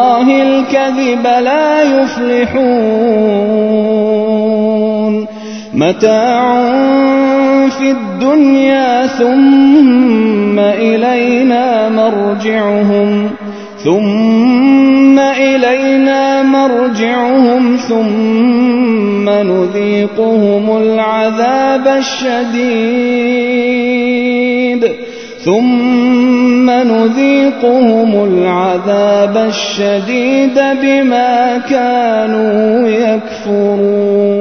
الله الكذب لا يفلحون. متاع في الدنيا ثم إلينا مرجعهم ثم إلينا مرجعهم ثم نذيقهم العذاب الشديد. ثم نذيقهم العذاب الشديد بما كانوا يكفرون.